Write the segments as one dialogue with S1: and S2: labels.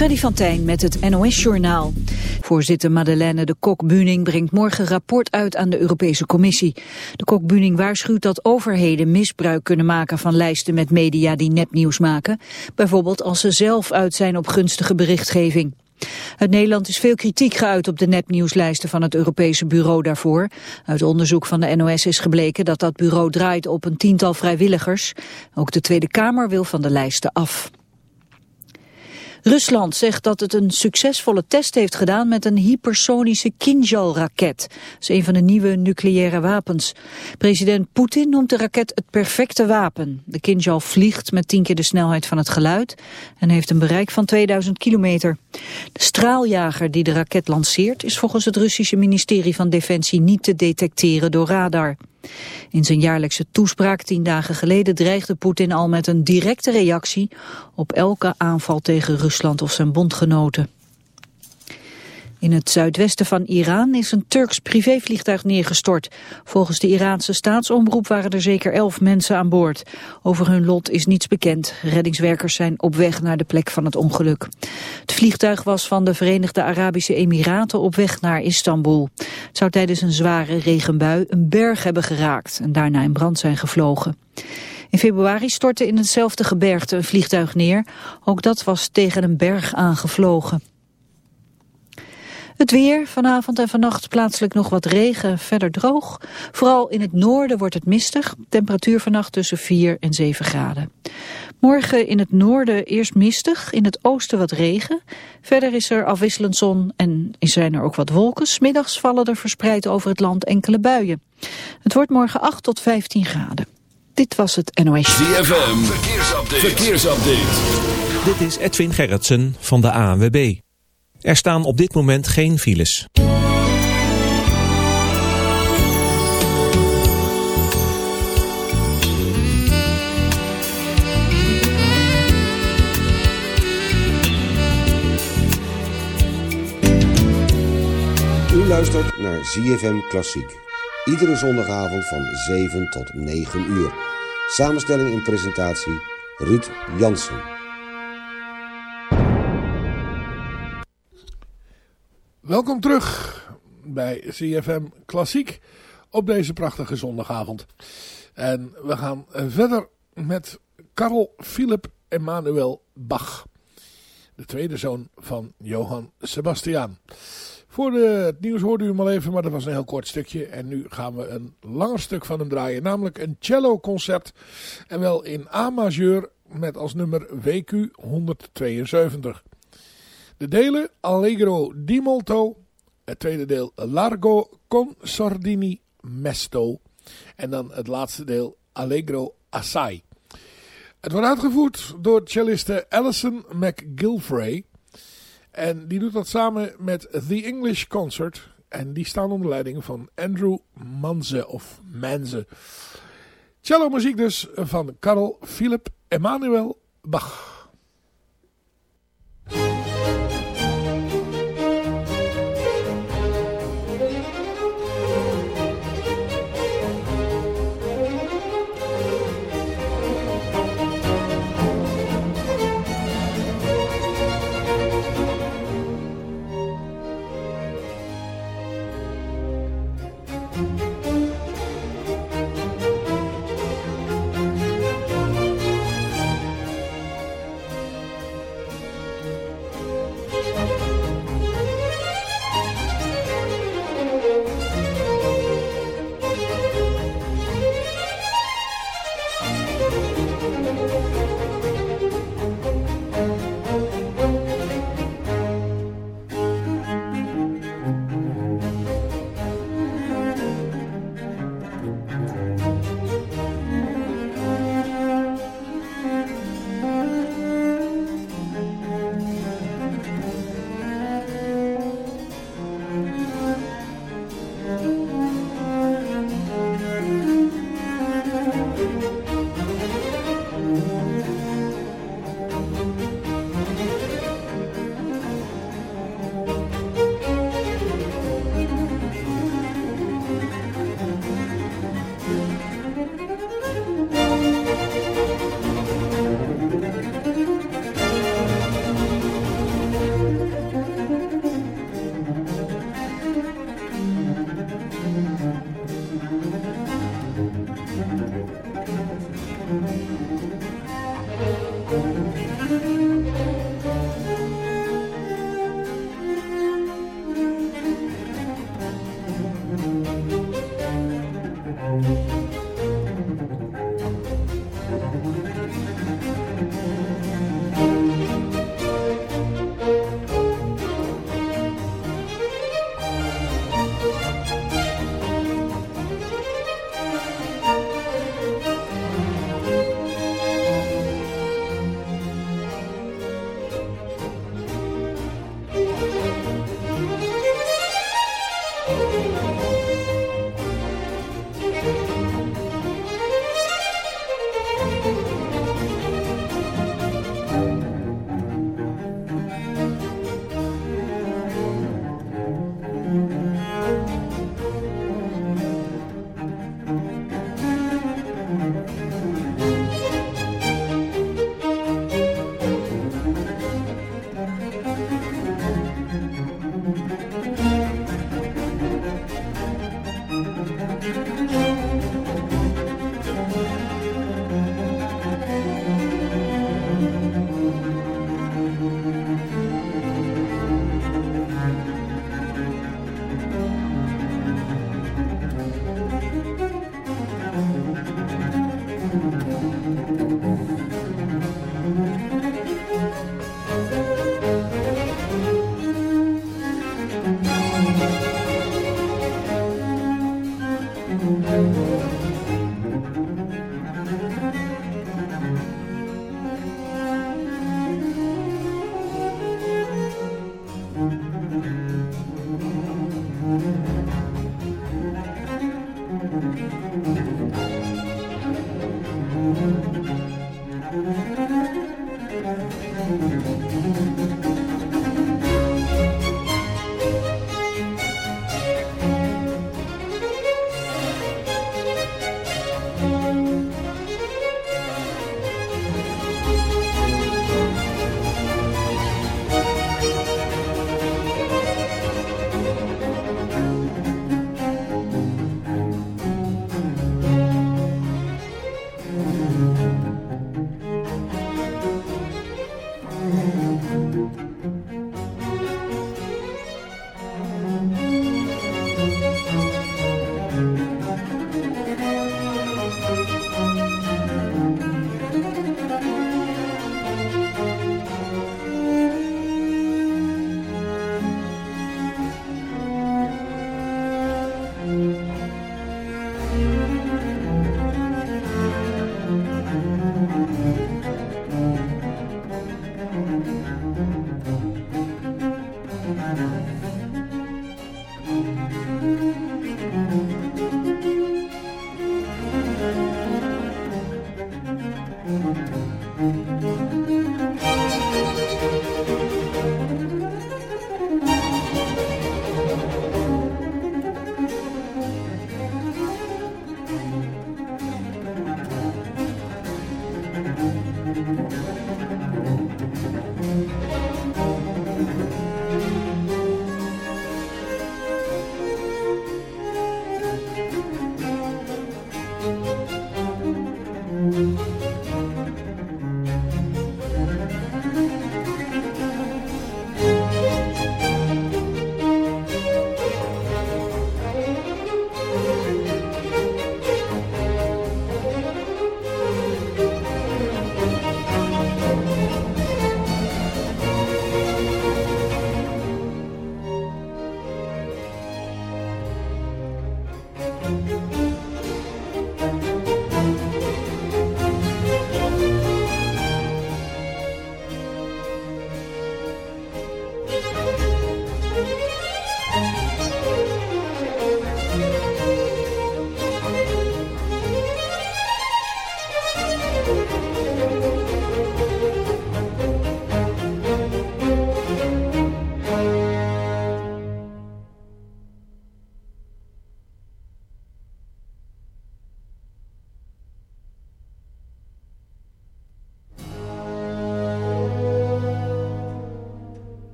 S1: Freddy van Tijn met het NOS-journaal. Voorzitter Madeleine de Kok-Buning brengt morgen rapport uit aan de Europese Commissie. De Kok-Buning waarschuwt dat overheden misbruik kunnen maken van lijsten met media die nepnieuws maken. Bijvoorbeeld als ze zelf uit zijn op gunstige berichtgeving. Uit Nederland is veel kritiek geuit op de nepnieuwslijsten van het Europese bureau daarvoor. Uit onderzoek van de NOS is gebleken dat dat bureau draait op een tiental vrijwilligers. Ook de Tweede Kamer wil van de lijsten af. Rusland zegt dat het een succesvolle test heeft gedaan met een hypersonische Kinjal-raket. Dat is een van de nieuwe nucleaire wapens. President Poetin noemt de raket het perfecte wapen. De Kinjal vliegt met tien keer de snelheid van het geluid en heeft een bereik van 2000 kilometer. De straaljager die de raket lanceert is volgens het Russische ministerie van Defensie niet te detecteren door radar. In zijn jaarlijkse toespraak tien dagen geleden dreigde Poetin al met een directe reactie op elke aanval tegen Rusland of zijn bondgenoten. In het zuidwesten van Iran is een Turks privévliegtuig neergestort. Volgens de Iraanse staatsomroep waren er zeker elf mensen aan boord. Over hun lot is niets bekend. Reddingswerkers zijn op weg naar de plek van het ongeluk. Het vliegtuig was van de Verenigde Arabische Emiraten op weg naar Istanbul. Het zou tijdens een zware regenbui een berg hebben geraakt en daarna in brand zijn gevlogen. In februari stortte in hetzelfde gebergte een vliegtuig neer. Ook dat was tegen een berg aangevlogen. Het weer, vanavond en vannacht plaatselijk nog wat regen, verder droog. Vooral in het noorden wordt het mistig. Temperatuur vannacht tussen 4 en 7 graden. Morgen in het noorden eerst mistig, in het oosten wat regen. Verder is er afwisselend zon en zijn er ook wat wolken. Smiddags vallen er verspreid over het land enkele buien. Het wordt morgen 8 tot 15 graden. Dit was het NOS.
S2: ZFM, verkeersupdate. verkeersupdate.
S3: Dit is Edwin Gerritsen van de ANWB. Er staan op dit moment geen files.
S4: U luistert naar ZFM Klassiek. Iedere zondagavond van 7 tot 9 uur. Samenstelling en presentatie Ruud Jansen.
S5: Welkom terug bij CFM Klassiek op deze prachtige zondagavond. En we gaan verder met Karl Philipp Emanuel Bach. De tweede zoon van Johann Sebastian. Voor de, het nieuws hoorde u hem al even, maar dat was een heel kort stukje. En nu gaan we een langer stuk van hem draaien. Namelijk een cello concert. En wel in A majeur met als nummer WQ 172. De delen Allegro di molto. Het tweede deel Largo con sordini mesto. En dan het laatste deel Allegro assai. Het wordt uitgevoerd door celliste Alison McGilfray. En die doet dat samen met The English Concert. En die staan onder leiding van Andrew Manze of Manze. Cello muziek dus van Karl Philipp Emanuel Bach.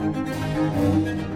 S5: Música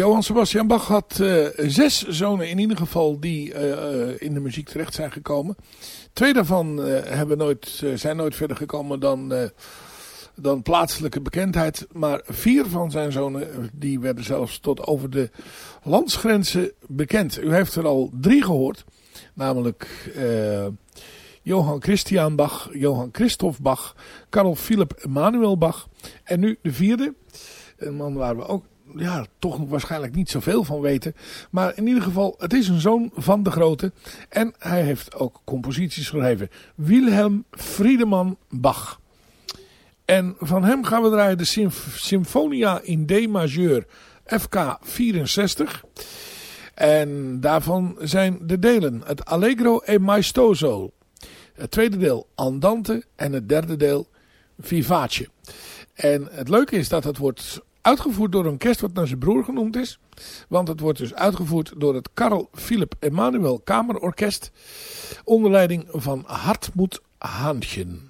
S5: Johann Sebastian Bach had uh, zes zonen in ieder geval die uh, in de muziek terecht zijn gekomen. Twee daarvan hebben nooit, zijn nooit verder gekomen dan, dan plaatselijke bekendheid. Maar vier van zijn zonen die werden zelfs tot over de landsgrenzen bekend. U heeft er al drie gehoord. Namelijk Johann Christian Bach, Johann Christoph Bach, Karl Philipp Emanuel Bach. En nu de vierde. Een man waar we ook ja, toch waarschijnlijk niet zoveel van weten. Maar in ieder geval, het is een zoon van de grote. En hij heeft ook composities geschreven. Wilhelm Friedemann Bach. En van hem gaan we draaien de Symf Symfonia in D majeur FK 64. En daarvan zijn de delen het Allegro e Maestoso. Het tweede deel Andante en het derde deel Vivace. En het leuke is dat het wordt Uitgevoerd door een orkest wat naar zijn broer genoemd is. Want het wordt dus uitgevoerd door het Karl Philipp Emanuel Kamerorkest. Onder leiding van Hartmut Haantjen.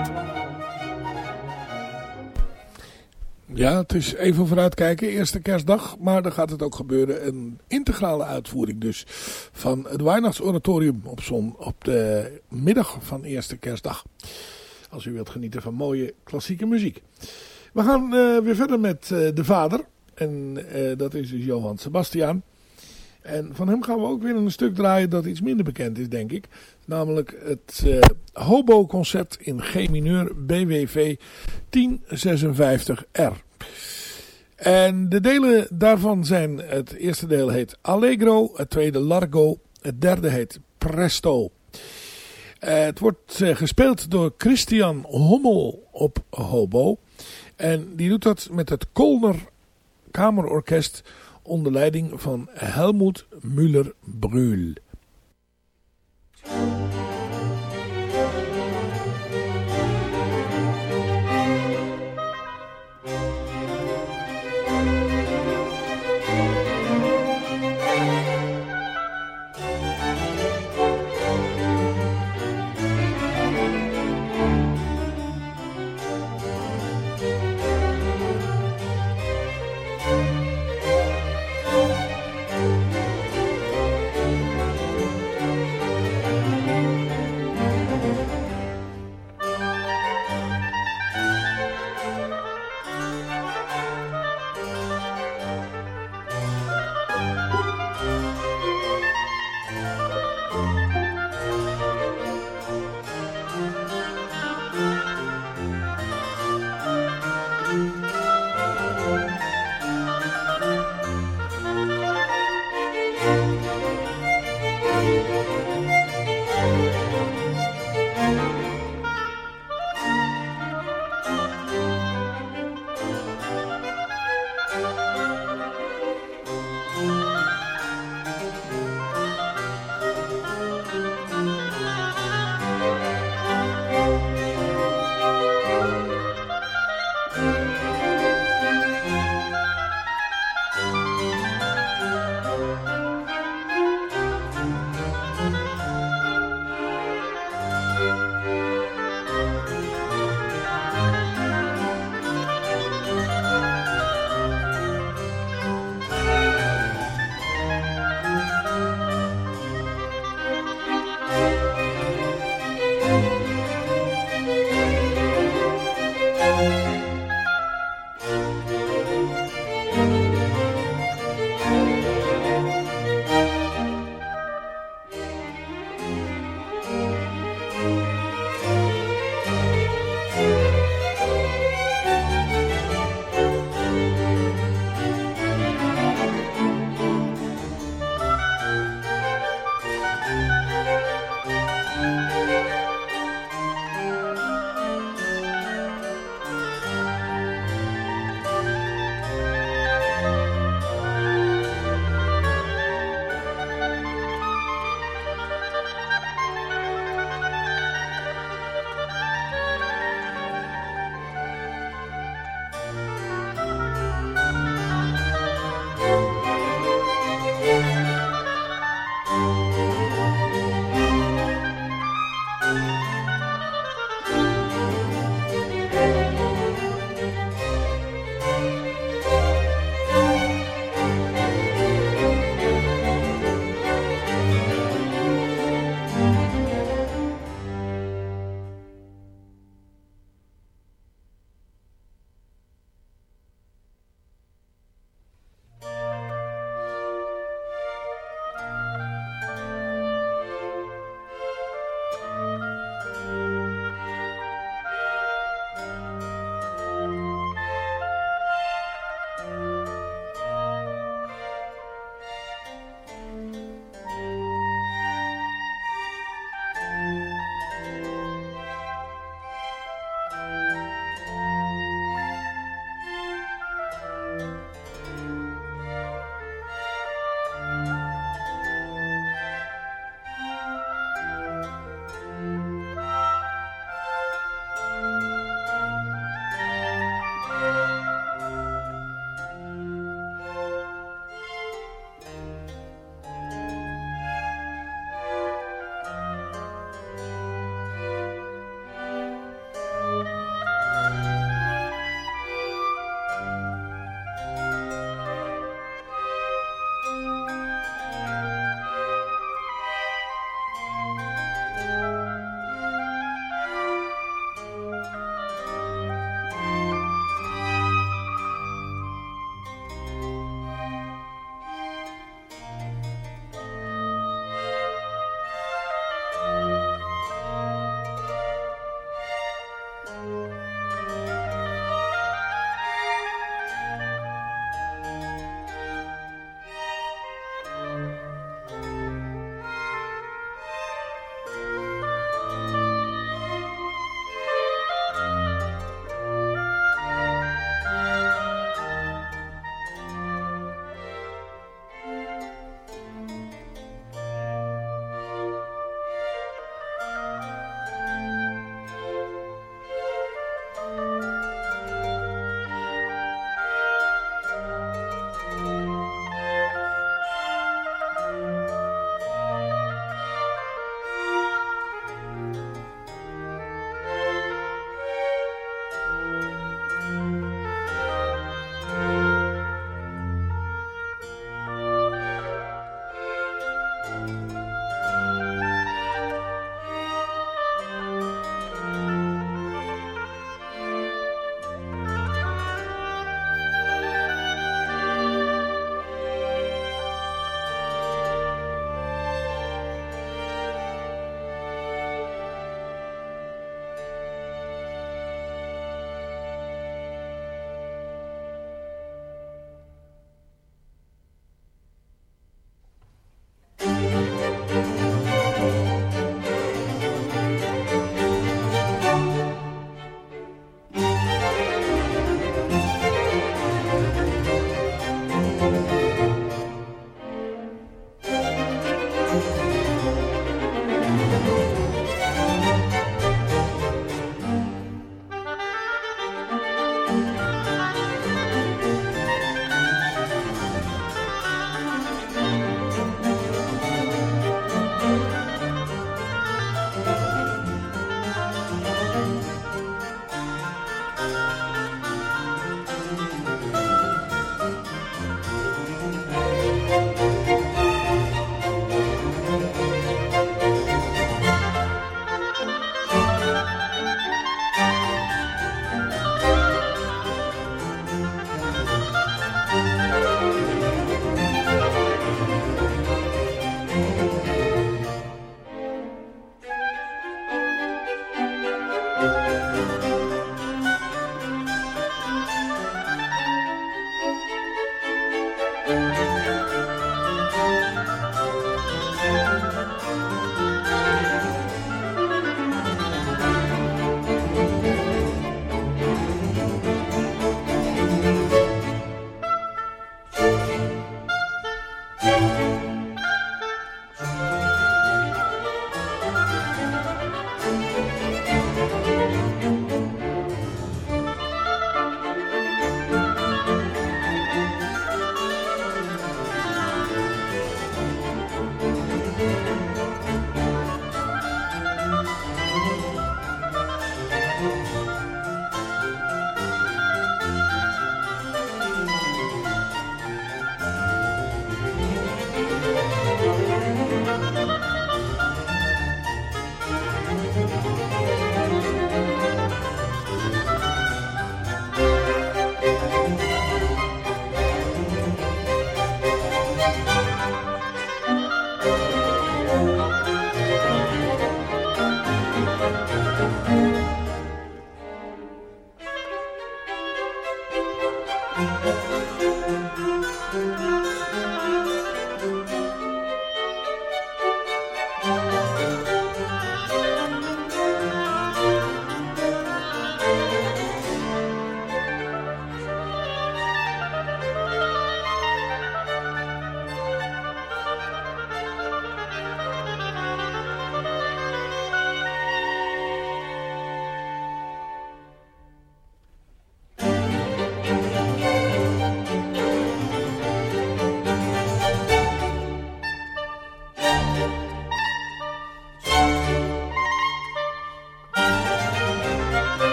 S5: Ja, het is even vooruitkijken, eerste kerstdag. Maar dan gaat het ook gebeuren. Een integrale uitvoering dus van het Weihnachtsoratorium op, zon, op de middag van eerste kerstdag. Als u wilt genieten van mooie klassieke muziek. We gaan uh, weer verder met uh, de vader. En uh, dat is dus Johan Sebastian. En van hem gaan we ook weer een stuk draaien dat iets minder bekend is, denk ik. Namelijk het uh, Hobo-concert in G-mineur BWV 1056R. En de delen daarvan zijn, het eerste deel heet Allegro, het tweede Largo, het derde heet Presto. Uh, het wordt uh, gespeeld door Christian Hommel op hobo. En die doet dat met het Kolner Kamerorkest onder leiding van Helmoet Müller-Brühl.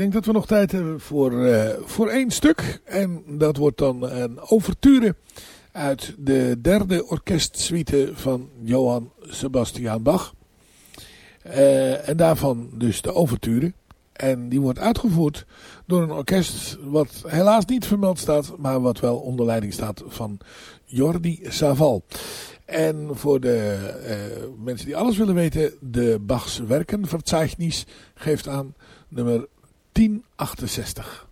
S5: Denk dat we nog tijd hebben voor, uh, voor één stuk. En dat wordt dan een overture uit de derde orkestsuite van Johann Sebastian Bach. Uh, en daarvan dus de overture. En die wordt uitgevoerd door een orkest wat helaas niet vermeld staat, maar wat wel onder leiding staat van Jordi Saval. En voor de uh, mensen die alles willen weten, de Bachs Werkenverzeichnis geeft aan nummer 1068.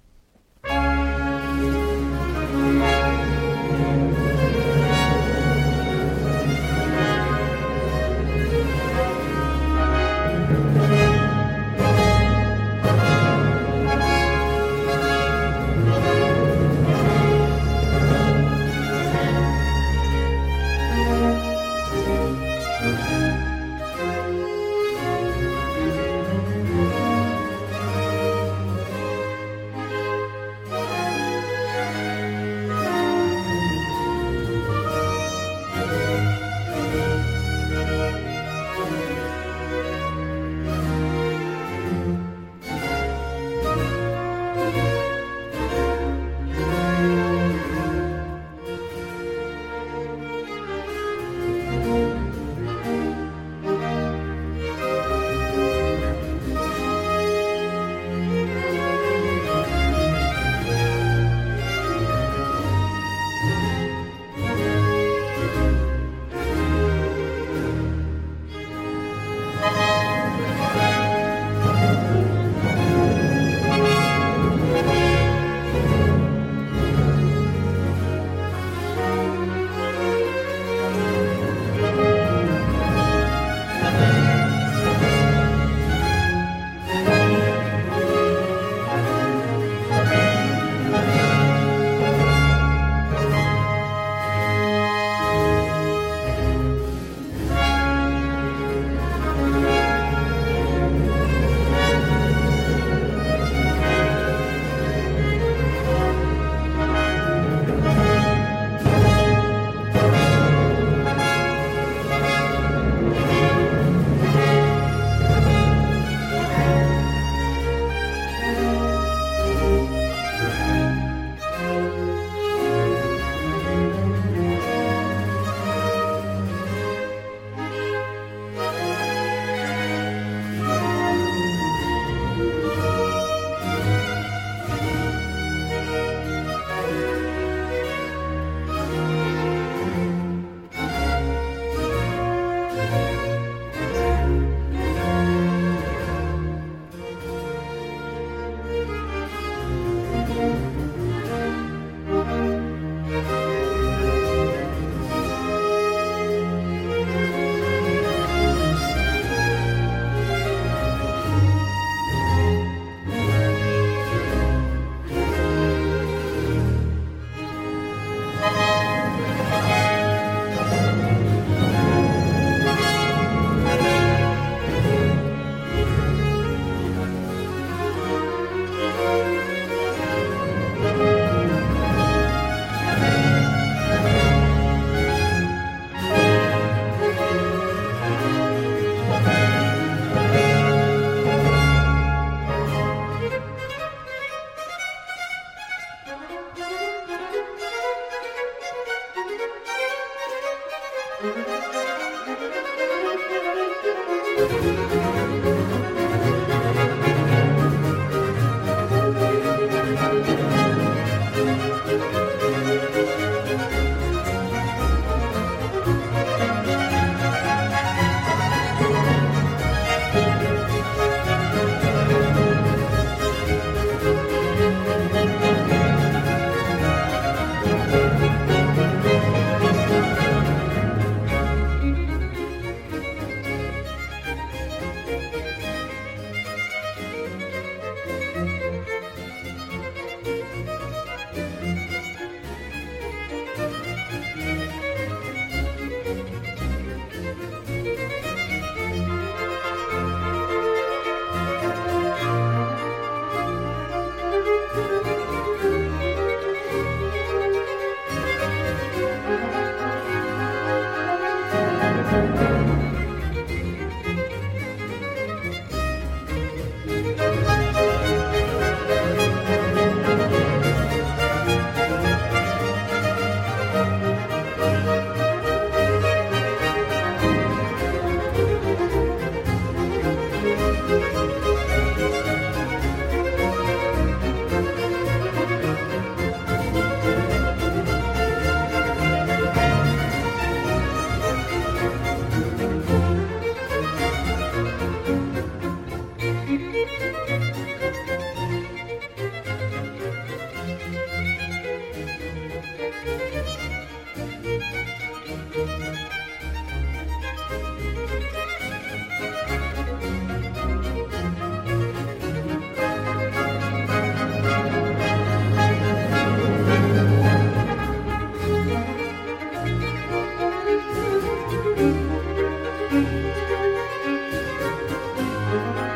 S5: Bye.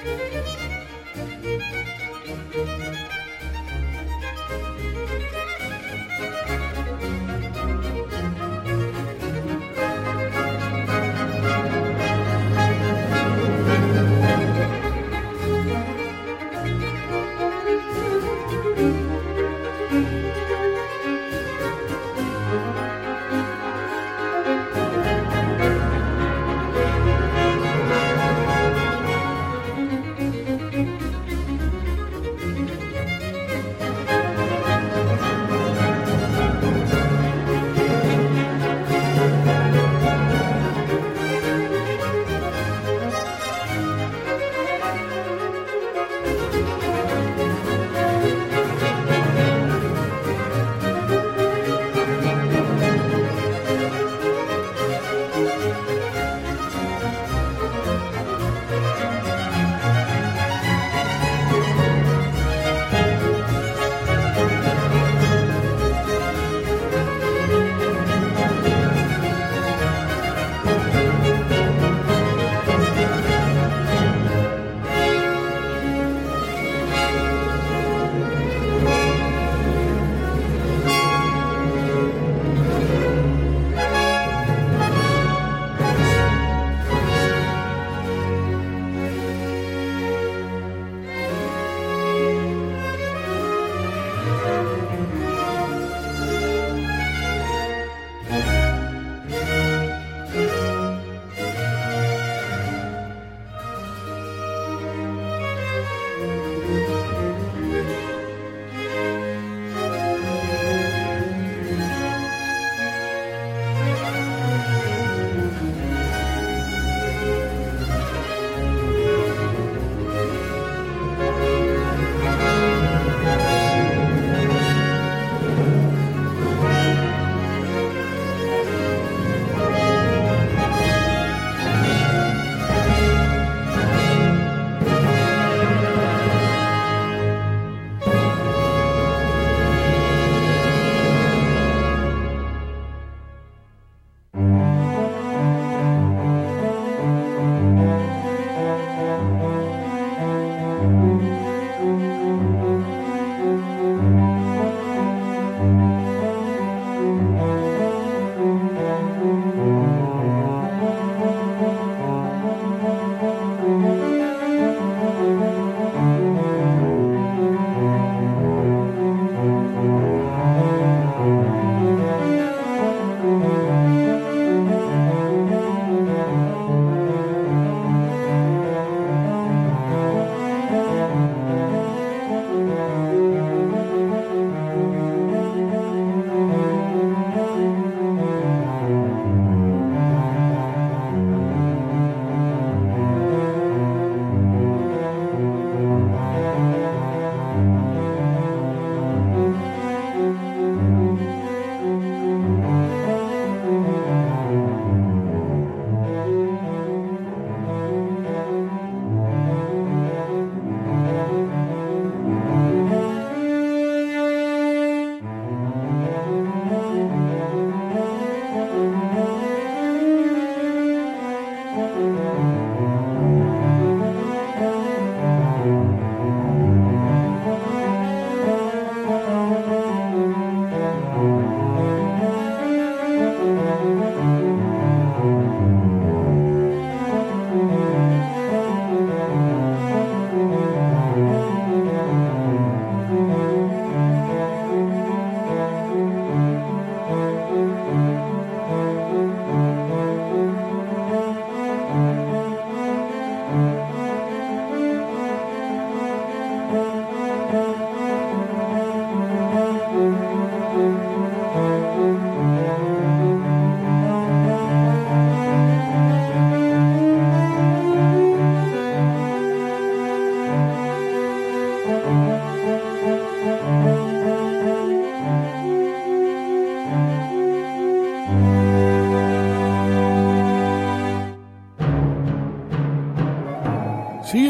S5: Thank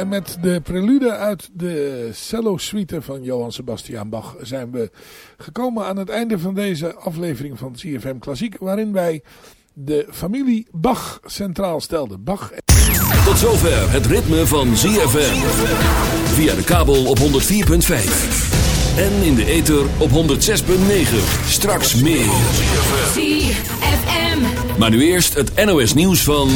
S5: En met de prelude uit de cello suite van Johann Sebastian Bach zijn we gekomen aan het einde van deze aflevering van CFM Klassiek. Waarin wij de familie Bach centraal stelden. Bach.
S2: Tot zover het ritme van ZFM. Via de kabel op 104.5. En in de ether op 106.9. Straks meer.
S6: ZFM.
S2: Maar nu eerst het NOS nieuws van...